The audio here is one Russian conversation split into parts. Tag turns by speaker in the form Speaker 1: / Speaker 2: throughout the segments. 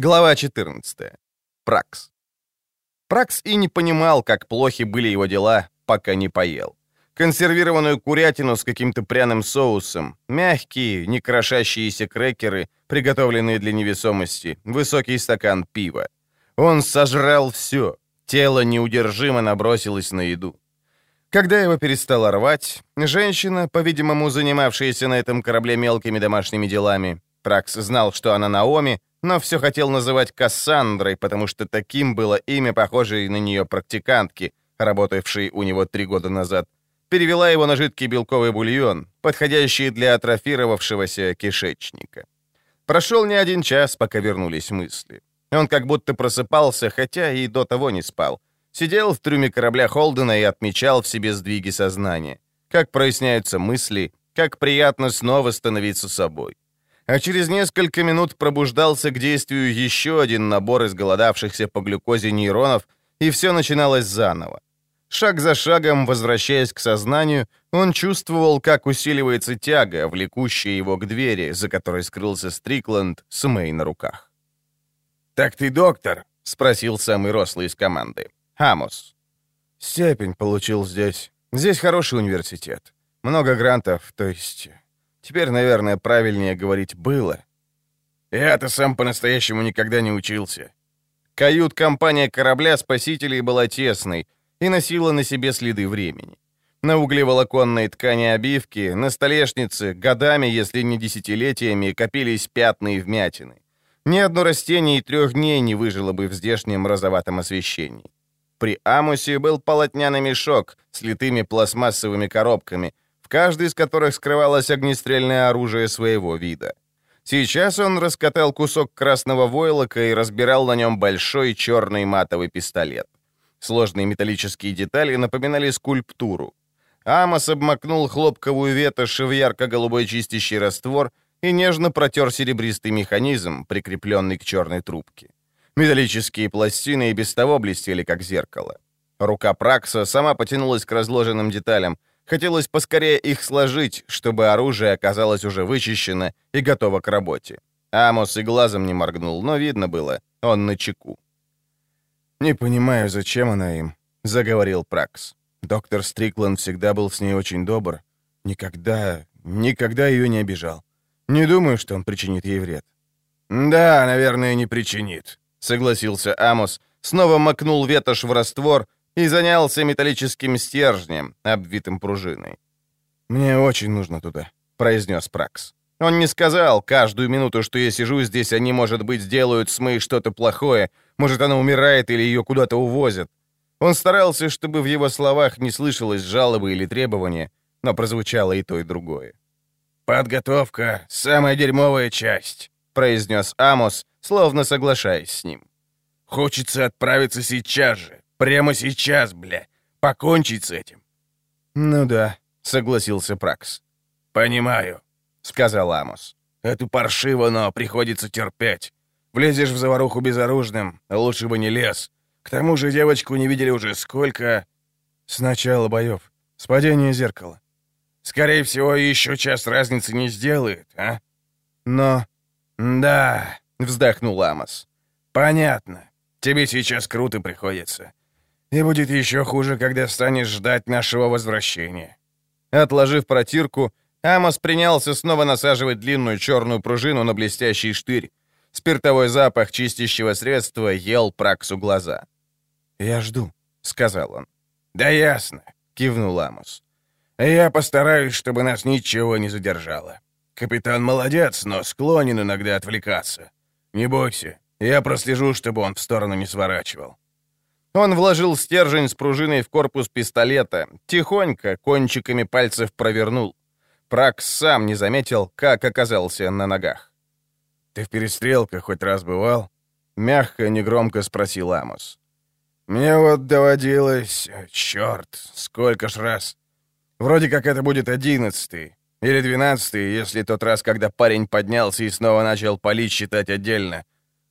Speaker 1: Глава 14. Пракс. Пракс и не понимал, как плохи были его дела, пока не поел. Консервированную курятину с каким-то пряным соусом, мягкие, не крошащиеся крекеры, приготовленные для невесомости, высокий стакан пива. Он сожрал все. Тело неудержимо набросилось на еду. Когда его перестало рвать, женщина, по-видимому, занимавшаяся на этом корабле мелкими домашними делами, Пракс знал, что она Наоми, но все хотел называть Кассандрой, потому что таким было имя, похожее на нее практикантки, работавшей у него три года назад, перевела его на жидкий белковый бульон, подходящий для атрофировавшегося кишечника. Прошел не один час, пока вернулись мысли. Он как будто просыпался, хотя и до того не спал. Сидел в трюме корабля Холдена и отмечал в себе сдвиги сознания. Как проясняются мысли, как приятно снова становиться собой а через несколько минут пробуждался к действию еще один набор изголодавшихся по глюкозе нейронов, и все начиналось заново. Шаг за шагом, возвращаясь к сознанию, он чувствовал, как усиливается тяга, влекущая его к двери, за которой скрылся Стрикланд с Мэй на руках.
Speaker 2: «Так ты доктор?»
Speaker 1: — спросил самый рослый из команды. Хамос. «Степень получил здесь. Здесь хороший университет. Много грантов, то есть Теперь, наверное, правильнее говорить «было».
Speaker 2: Я-то сам по-настоящему никогда не учился.
Speaker 1: Кают-компания корабля спасителей была тесной и носила на себе следы времени. На углеволоконной ткани обивки, на столешнице, годами, если не десятилетиями, копились пятна и вмятины. Ни одно растение и трех дней не выжило бы в здешнем розоватом освещении. При Амусе был полотняный мешок с литыми пластмассовыми коробками — каждый из которых скрывалось огнестрельное оружие своего вида. Сейчас он раскатал кусок красного войлока и разбирал на нем большой черный матовый пистолет. Сложные металлические детали напоминали скульптуру. Амос обмакнул хлопковую ветошь в ярко-голубой чистящий раствор и нежно протер серебристый механизм, прикрепленный к черной трубке. Металлические пластины и без того блестели, как зеркало. Рука Пракса сама потянулась к разложенным деталям, Хотелось поскорее их сложить, чтобы оружие оказалось уже вычищено и готово к работе. Амос и глазом не моргнул, но видно было, он на чеку.
Speaker 3: «Не понимаю, зачем она им», — заговорил Пракс. Доктор Стрикланд всегда был с ней очень добр. Никогда, никогда ее не обижал. Не думаю, что он причинит ей вред.
Speaker 2: «Да, наверное, не причинит», — согласился Амос, снова макнул ветошь в раствор и занялся металлическим стержнем, обвитым пружиной.
Speaker 3: «Мне очень нужно туда», — произнес Пракс.
Speaker 1: Он не сказал каждую минуту, что я сижу здесь, они, может быть, сделают с Мэй что-то плохое, может, она умирает или ее куда-то увозят. Он старался, чтобы в его словах не слышалось жалобы или требования, но прозвучало и то, и другое.
Speaker 2: «Подготовка — самая дерьмовая часть», — произнес Амос, словно соглашаясь с ним. «Хочется отправиться сейчас же, Прямо сейчас, бля. Покончить с этим.
Speaker 3: Ну да, согласился Пракс.
Speaker 2: Понимаю, сказал Амос. Это паршиво, но приходится терпеть. Влезешь в заваруху безоружным, лучше бы не лез. К тому же девочку не видели уже сколько...
Speaker 3: С начала боев. С падения зеркала.
Speaker 2: Скорее всего, еще час разницы не сделает, а?
Speaker 3: Но...
Speaker 2: Да, вздохнул Амос. Понятно. Тебе сейчас круто приходится. И будет еще хуже, когда станешь ждать нашего возвращения».
Speaker 1: Отложив протирку, Амос принялся снова насаживать длинную черную пружину на блестящий штырь. Спиртовой запах чистящего средства ел Праксу глаза.
Speaker 3: «Я жду», — сказал он.
Speaker 2: «Да ясно», — кивнул Амос. «Я постараюсь, чтобы нас ничего не задержало. Капитан молодец, но склонен иногда отвлекаться. Не бойся, я прослежу, чтобы он в сторону не сворачивал».
Speaker 1: Он вложил стержень с пружиной в корпус пистолета, тихонько, кончиками пальцев провернул. Пракс сам не заметил, как оказался на ногах.
Speaker 2: «Ты в перестрелках хоть раз бывал?» — мягко, негромко спросил Амос. «Мне вот доводилось... Черт, сколько ж раз. Вроде как это будет одиннадцатый. Или двенадцатый, если тот раз, когда парень поднялся и снова начал палить считать отдельно.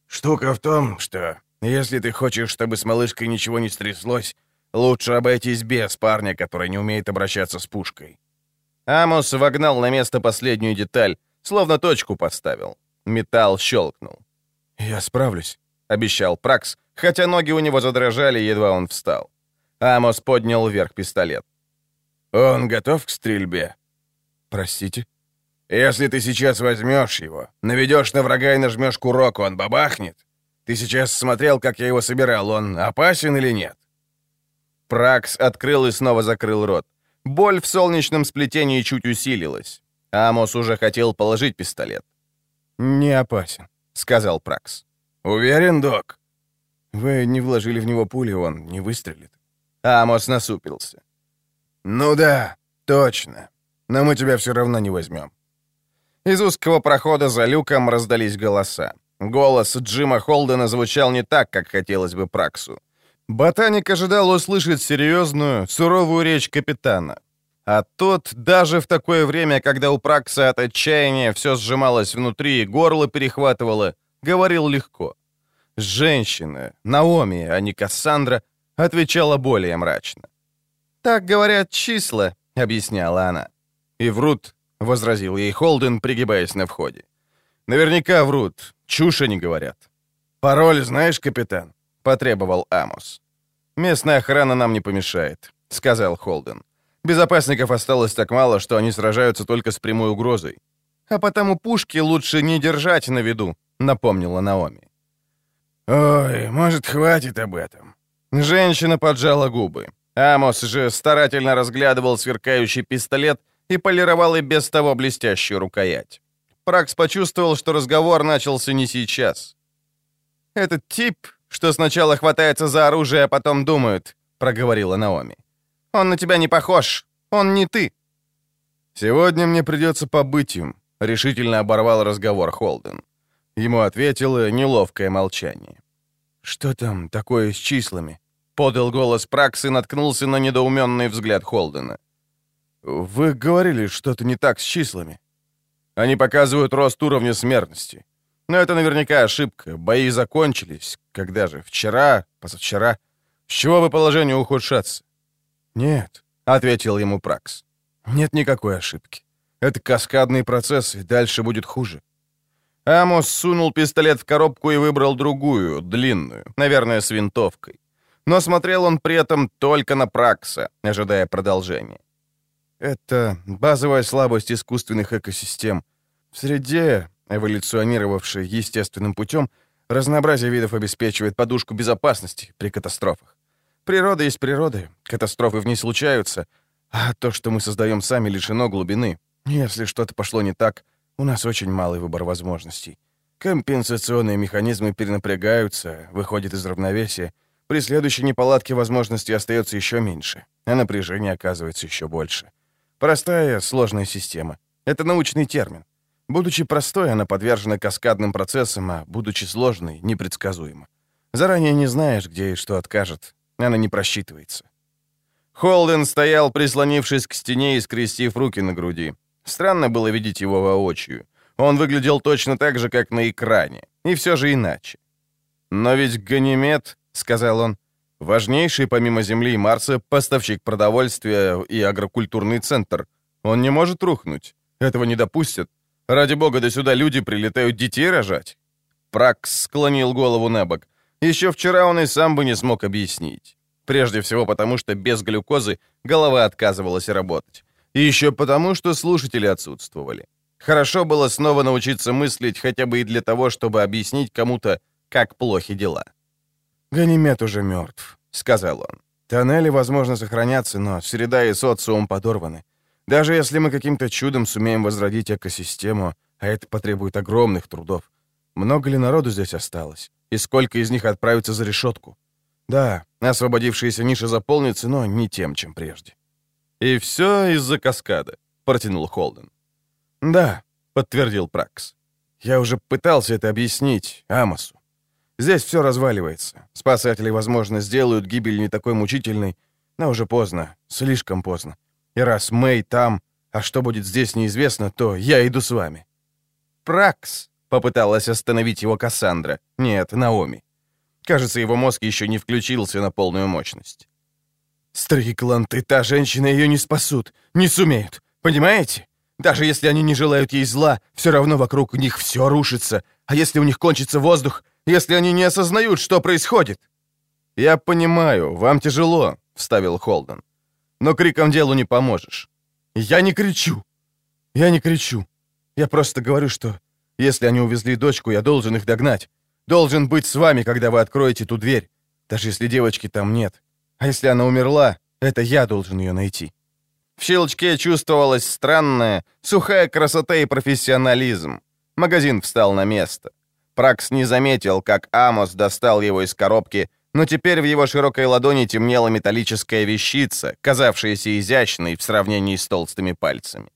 Speaker 2: Штука в том, что если ты хочешь, чтобы с малышкой ничего не стряслось, лучше обойтись без парня, который не умеет обращаться с пушкой».
Speaker 1: Амос вогнал на место последнюю деталь, словно точку поставил. Металл щелкнул.
Speaker 3: «Я справлюсь», —
Speaker 1: обещал Пракс, хотя ноги у него задрожали, едва он встал. Амос поднял вверх пистолет.
Speaker 2: «Он готов к стрельбе?»
Speaker 3: «Простите?»
Speaker 2: «Если ты сейчас возьмешь его, наведешь на врага и нажмешь курок, он бабахнет. Ты сейчас смотрел, как я его собирал, он опасен или нет?»
Speaker 1: Пракс открыл и снова закрыл рот. Боль в солнечном сплетении чуть усилилась. Амос уже хотел положить пистолет.
Speaker 3: «Не опасен», — сказал Пракс.
Speaker 2: «Уверен, док?»
Speaker 3: «Вы не вложили в него пули, он не выстрелит».
Speaker 1: Амос насупился.
Speaker 2: «Ну да, точно. Но мы тебя все равно не возьмем».
Speaker 1: Из узкого прохода за люком раздались голоса. Голос Джима Холдена звучал не так, как хотелось бы Праксу. Ботаник ожидал услышать серьезную, суровую речь капитана. А тот, даже в такое время, когда у Пракса от отчаяния все сжималось внутри и горло перехватывало, говорил легко. Женщина, Наоми, а не Кассандра, отвечала более мрачно. «Так говорят числа», — объясняла она. «И врут», — возразил ей Холден, пригибаясь на входе. «Наверняка врут. Чушь они говорят».
Speaker 2: «Пароль знаешь, капитан?»
Speaker 1: — потребовал Амос. «Местная охрана нам не помешает», — сказал Холден. Безопасников осталось так мало, что они сражаются только с прямой угрозой. А потому пушки лучше не держать на виду, напомнила Наоми.
Speaker 2: Ой, может, хватит об этом.
Speaker 1: Женщина поджала губы. Амос же старательно разглядывал сверкающий пистолет и полировал и без того блестящую рукоять. Пракс почувствовал, что разговор начался не сейчас. «Этот тип, что сначала хватается за оружие, а потом думает», — проговорила Наоми. Он на тебя не похож. Он не ты».
Speaker 3: «Сегодня мне придется побыть им», — решительно оборвал разговор Холден. Ему ответило неловкое молчание. «Что там такое с числами?» — подал голос Пракс и наткнулся на недоуменный взгляд Холдена. «Вы говорили, что-то не так с числами. Они показывают рост уровня смертности. Но это наверняка ошибка. Бои закончились. Когда же? Вчера? Позавчера? С чего бы положению ухудшаться? «Нет», — ответил ему Пракс. «Нет никакой ошибки. Это каскадный процесс, и дальше будет хуже». Амос сунул пистолет в коробку и выбрал другую, длинную, наверное, с винтовкой. Но смотрел он при этом только на Пракса, ожидая продолжения. Это базовая слабость искусственных экосистем. В среде, эволюционировавшей естественным путем, разнообразие видов обеспечивает подушку безопасности при катастрофах. Природа есть природа, катастрофы в ней случаются, а то, что мы создаем сами, лишено глубины. Если что-то пошло не так, у нас очень малый выбор возможностей. Компенсационные механизмы перенапрягаются, выходят из равновесия. При следующей неполадке возможностей остается еще меньше, а напряжение оказывается еще больше. Простая, сложная система. Это научный термин. Будучи простой, она подвержена каскадным процессам, а будучи сложной, непредсказуема. Заранее не знаешь, где и что откажет, она не просчитывается. Холден стоял, прислонившись к стене и скрестив руки на груди. Странно было видеть его воочию. Он выглядел точно так же, как на экране. И все же иначе. «Но ведь Ганимед», — сказал он, — «важнейший помимо Земли и Марса поставщик продовольствия и агрокультурный центр. Он не может рухнуть. Этого не допустят. Ради бога, до сюда люди прилетают детей рожать». Пракс склонил голову на бок. Еще вчера он и сам бы не смог объяснить. Прежде всего потому, что без глюкозы голова отказывалась работать. И еще потому, что слушатели отсутствовали. Хорошо было снова научиться мыслить хотя бы и для того, чтобы объяснить кому-то, как плохи дела. «Ганимед уже мертв», — сказал он. «Тоннели, возможно, сохранятся, но среда и социум подорваны. Даже если мы каким-то чудом сумеем возродить экосистему, а это потребует огромных трудов, много ли народу здесь осталось? и сколько из них отправится за решетку. Да, освободившиеся ниши заполнятся, но не тем, чем прежде. «И все из-за каскада», — протянул Холден. «Да», — подтвердил Пракс. «Я уже пытался это объяснить Амосу. Здесь все разваливается. Спасатели, возможно, сделают гибель не такой мучительной, но уже поздно, слишком поздно. И раз Мэй там, а что будет здесь неизвестно, то я иду с вами». «Пракс», Попыталась остановить его Кассандра. Нет, Наоми. Кажется, его мозг еще не включился на полную мощность. «Стрикланд и та женщина ее не спасут, не сумеют. Понимаете? Даже если они не желают ей зла, все равно вокруг них все рушится. А если у них кончится воздух, если они не осознают, что происходит?» «Я понимаю, вам тяжело», — вставил Холден. «Но криком делу не поможешь». «Я не кричу! Я не кричу. Я просто говорю, что если они увезли дочку, я должен их догнать. Должен быть с вами, когда вы откроете ту дверь, даже если девочки там нет. А если она умерла, это я должен ее найти». В щелчке чувствовалась странная, сухая красота и профессионализм. Магазин встал на место. Пракс не заметил, как Амос достал его из коробки, но теперь в его широкой ладони темнела металлическая вещица, казавшаяся изящной в сравнении с толстыми пальцами.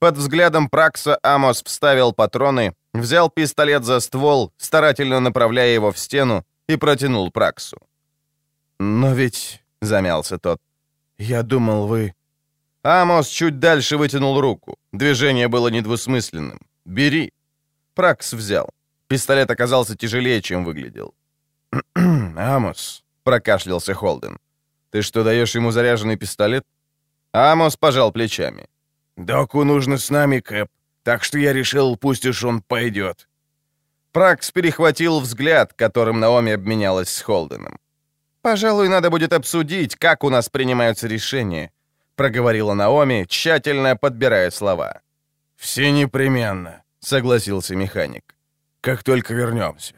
Speaker 3: Под взглядом Пракса Амос вставил патроны, взял пистолет за ствол, старательно направляя его в стену, и протянул Праксу. «Но ведь...» — замялся тот. «Я думал, вы...» Амос чуть дальше вытянул руку. Движение было недвусмысленным. «Бери». Пракс взял. Пистолет оказался тяжелее, чем выглядел. «Амос», — прокашлялся Холден. «Ты что, даешь ему заряженный пистолет?» Амос пожал плечами.
Speaker 2: «Доку нужно с нами, Кэп, так что я решил, пусть уж он пойдет».
Speaker 3: Пракс перехватил взгляд, которым Наоми обменялась с Холденом. «Пожалуй, надо будет обсудить, как у нас принимаются решения. — проговорила Наоми, тщательно подбирая слова.
Speaker 2: «Все непременно», — согласился механик. «Как только вернемся».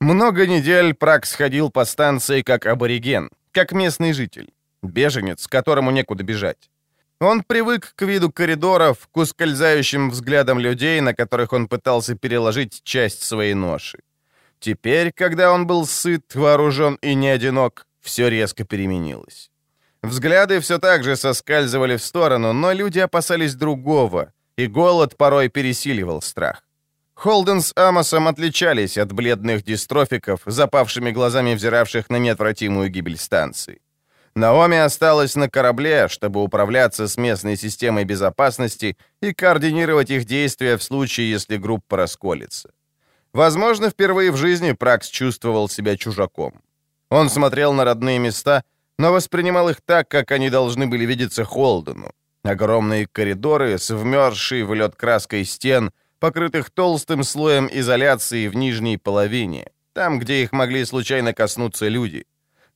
Speaker 3: Много недель Прак сходил по станции как абориген, как местный житель, беженец, которому некуда бежать. Он привык к виду коридоров, к ускользающим взглядам людей, на которых он пытался переложить часть своей ноши. Теперь, когда он был сыт, вооружен и не одинок, все резко переменилось. Взгляды все так же соскальзывали в сторону, но люди опасались другого, и голод порой пересиливал страх. Холден с Амосом отличались от бледных дистрофиков, запавшими глазами взиравших на неотвратимую гибель станции. Наоми осталась на корабле, чтобы управляться с местной системой безопасности и координировать их действия в случае, если группа расколется. Возможно, впервые в жизни Пракс чувствовал себя чужаком. Он смотрел на родные места — но воспринимал их так, как они должны были видеться Холдену. Огромные коридоры с вмерзшей в лед краской стен, покрытых толстым слоем изоляции в нижней половине, там, где их могли случайно коснуться люди.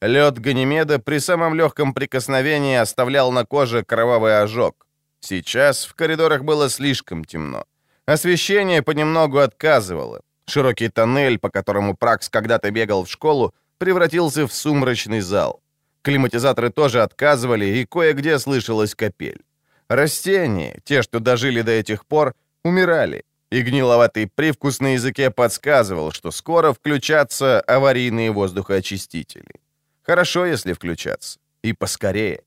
Speaker 3: Лед Ганимеда при самом легком прикосновении оставлял на коже кровавый ожог. Сейчас в коридорах было слишком темно. Освещение понемногу отказывало. Широкий тоннель, по которому Пракс когда-то бегал в школу, превратился в сумрачный зал. Климатизаторы тоже отказывали, и кое-где слышалась капель. Растения, те, что дожили до этих пор, умирали, и гниловатый привкус на языке подсказывал, что скоро включатся аварийные воздухоочистители. Хорошо, если включаться. И поскорее.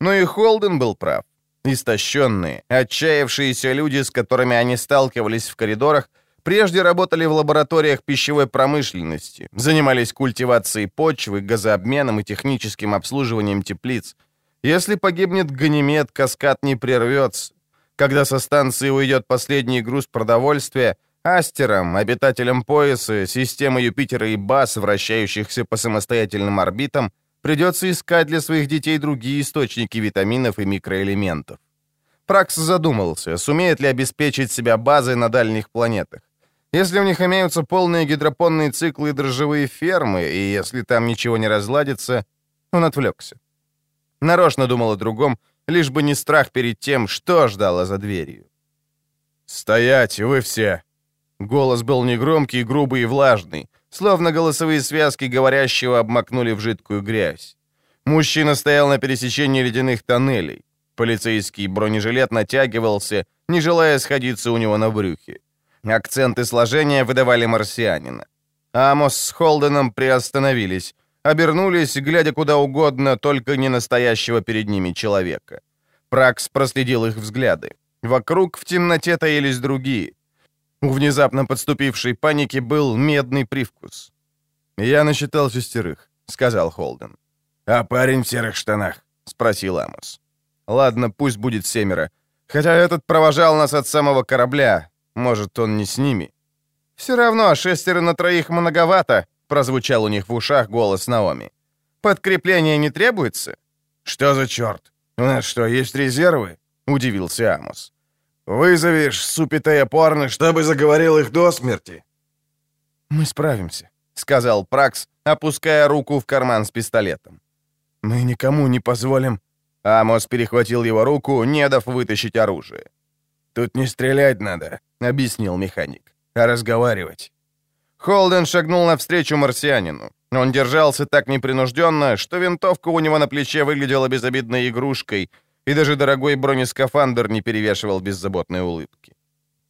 Speaker 3: Но и Холден был прав. Истощенные, отчаявшиеся люди, с которыми они сталкивались в коридорах, Прежде работали в лабораториях пищевой промышленности, занимались культивацией почвы, газообменом и техническим обслуживанием теплиц. Если погибнет Ганимед, каскад не прервется. Когда со станции уйдет последний груз продовольствия, астерам, обитателям пояса, системы Юпитера и Бас, вращающихся по самостоятельным орбитам, придется искать для своих детей другие источники витаминов и микроэлементов. Пракс задумался, сумеет ли обеспечить себя базой на дальних планетах. Если у них имеются полные гидропонные циклы и дрожжевые фермы, и если там ничего не разладится, он отвлекся. Нарочно думал о другом, лишь бы не страх перед тем, что ждало за дверью.
Speaker 2: «Стоять, вы все!»
Speaker 3: Голос был негромкий, грубый и влажный, словно голосовые связки говорящего обмакнули в жидкую грязь. Мужчина стоял на пересечении ледяных тоннелей. Полицейский бронежилет натягивался, не желая сходиться у него на брюхе. Акценты сложения выдавали марсианина. Амос с Холденом приостановились, обернулись, глядя куда угодно, только не настоящего перед ними человека. Пракс проследил их взгляды. Вокруг в темноте таились другие. У внезапно подступившей паники был медный привкус. «Я насчитал шестерых», — сказал Холден.
Speaker 2: «А парень в серых штанах?»
Speaker 3: — спросил Амос. «Ладно, пусть будет семеро. Хотя этот провожал нас от самого корабля, может, он не с ними? «Все равно, шестеро на троих многовато», — прозвучал у них в ушах голос Наоми. «Подкрепление не требуется?»
Speaker 2: «Что за черт? У нас что, есть резервы?»
Speaker 1: — удивился Амос.
Speaker 2: «Вызовешь супитая порно, чтобы заговорил их до смерти?»
Speaker 3: «Мы справимся», —
Speaker 1: сказал Пракс, опуская руку в карман с пистолетом.
Speaker 3: «Мы никому не позволим...»
Speaker 1: Амос перехватил его руку, не дав вытащить оружие.
Speaker 2: «Тут не стрелять надо», — объяснил механик, — «а разговаривать».
Speaker 1: Холден шагнул навстречу марсианину. Он держался так непринужденно, что винтовка у него на плече выглядела безобидной игрушкой, и даже дорогой бронескафандр не перевешивал беззаботной улыбки.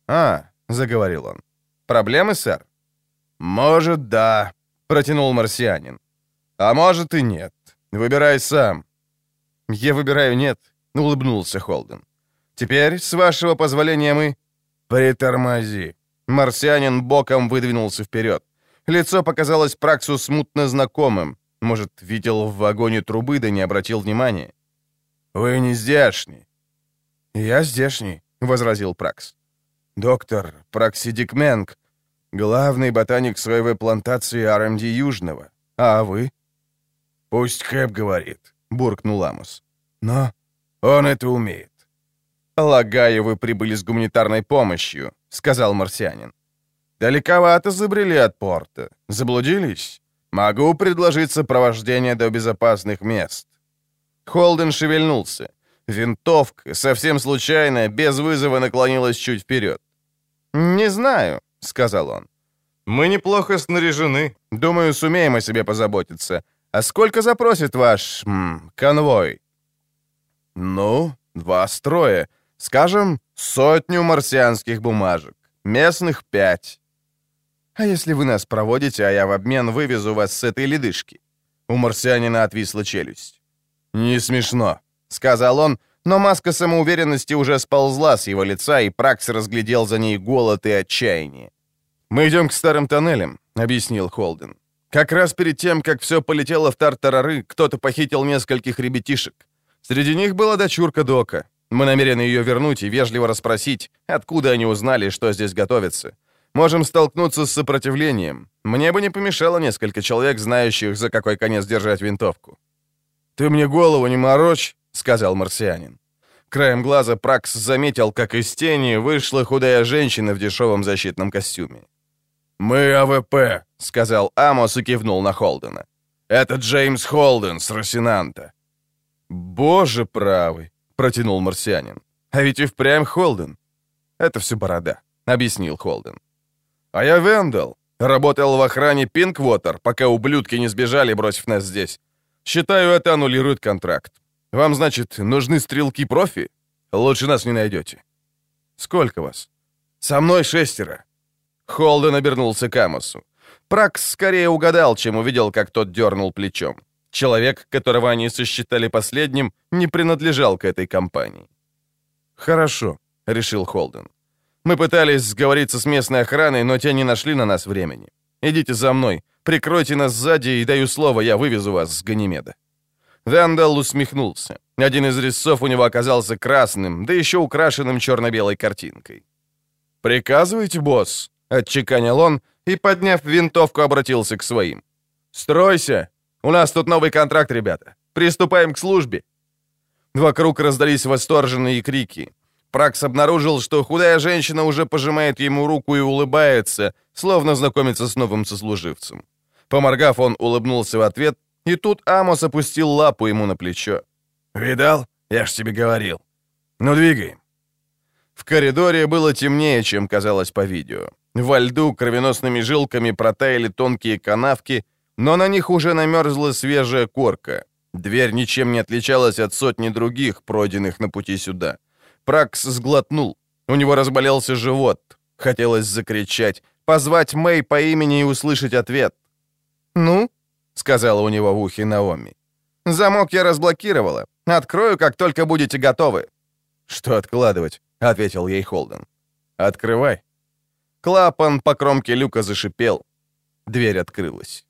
Speaker 1: «А», — заговорил он, — «проблемы, сэр?»
Speaker 2: «Может, да», — протянул марсианин.
Speaker 1: «А может и нет. Выбирай сам». «Я выбираю нет», — улыбнулся Холден. «Теперь, с вашего позволения, мы...»
Speaker 2: «Притормози».
Speaker 1: Марсианин боком выдвинулся вперед. Лицо показалось Праксу смутно знакомым. Может, видел в вагоне трубы, да не обратил внимания.
Speaker 2: «Вы не здешний».
Speaker 3: «Я здешний», — возразил Пракс.
Speaker 2: «Доктор Праксидик Менг, главный ботаник своей плантации РМД Южного. А вы?» «Пусть Хэп говорит», — буркнул Амос. «Но он это умеет».
Speaker 1: «Полагаю, вы прибыли с гуманитарной помощью», — сказал марсианин. Далековато забрели от порта. Заблудились? Могу предложить сопровождение до безопасных мест». Холден шевельнулся. Винтовка, совсем случайно, без вызова наклонилась чуть вперед. «Не знаю», — сказал он. «Мы неплохо снаряжены. Думаю, сумеем о себе позаботиться. А сколько запросит ваш... М, конвой?» «Ну, два строя. Скажем, сотню марсианских бумажек. Местных пять. А если вы нас проводите, а я в обмен вывезу вас с этой ледышки?» У марсианина отвисла челюсть. «Не смешно», — сказал он, но маска самоуверенности уже сползла с его лица, и Пракс разглядел за ней голод и отчаяние. «Мы идем к старым тоннелям», — объяснил Холден. «Как раз перед тем, как все полетело в Тартарары, кто-то похитил нескольких ребятишек. Среди них была дочурка Дока. Мы намерены ее вернуть и вежливо расспросить, откуда они узнали, что здесь готовится. Можем столкнуться с сопротивлением. Мне бы не помешало несколько человек, знающих, за какой конец держать винтовку». «Ты мне голову не морочь», — сказал марсианин. Краем глаза Пракс заметил, как из тени вышла худая женщина в дешевом защитном костюме.
Speaker 2: «Мы АВП», —
Speaker 1: сказал Амос и кивнул на Холдена.
Speaker 2: «Это Джеймс Холден с Росинанта».
Speaker 1: «Боже правый», — протянул марсианин. «А ведь и впрямь Холден». «Это все борода», — объяснил Холден. А я Вендел. Работал в охране Пинквотер, пока ублюдки не сбежали, бросив нас здесь. Считаю, это аннулирует контракт. Вам, значит, нужны стрелки-профи? Лучше нас не найдете. Сколько вас? Со мной шестеро. Холден обернулся к Амосу. Пракс скорее угадал, чем увидел, как тот дернул плечом. Человек, которого они сосчитали последним, не принадлежал к этой компании. «Хорошо», — решил Холден. Мы пытались сговориться с местной охраной, но те не нашли на нас времени. Идите за мной, прикройте нас сзади и даю слово, я вывезу вас с Ганимеда». Вандал усмехнулся. Один из резцов у него оказался красным, да еще украшенным черно-белой картинкой. «Приказывайте, босс», — отчеканил он и, подняв винтовку, обратился к своим. «Стройся! У нас тут новый контракт, ребята. Приступаем к службе!» Вокруг раздались восторженные крики. Пракс обнаружил, что худая женщина уже пожимает ему руку и улыбается, словно знакомится с новым сослуживцем. Поморгав, он улыбнулся в ответ, и тут Амос опустил лапу ему на плечо.
Speaker 2: «Видал? Я ж тебе говорил. Ну, двигаем».
Speaker 1: В коридоре было темнее, чем казалось по видео. Во льду кровеносными жилками протаяли тонкие канавки, но на них уже намерзла свежая корка. Дверь ничем не отличалась от сотни других, пройденных на пути сюда. Пракс сглотнул. У него разболелся живот. Хотелось закричать, позвать Мэй по имени и услышать ответ. «Ну?» — сказала у него в ухе Наоми. «Замок я разблокировала. Открою, как только будете готовы». «Что откладывать?» — ответил ей Холден. «Открывай». Клапан по кромке люка зашипел. Дверь открылась.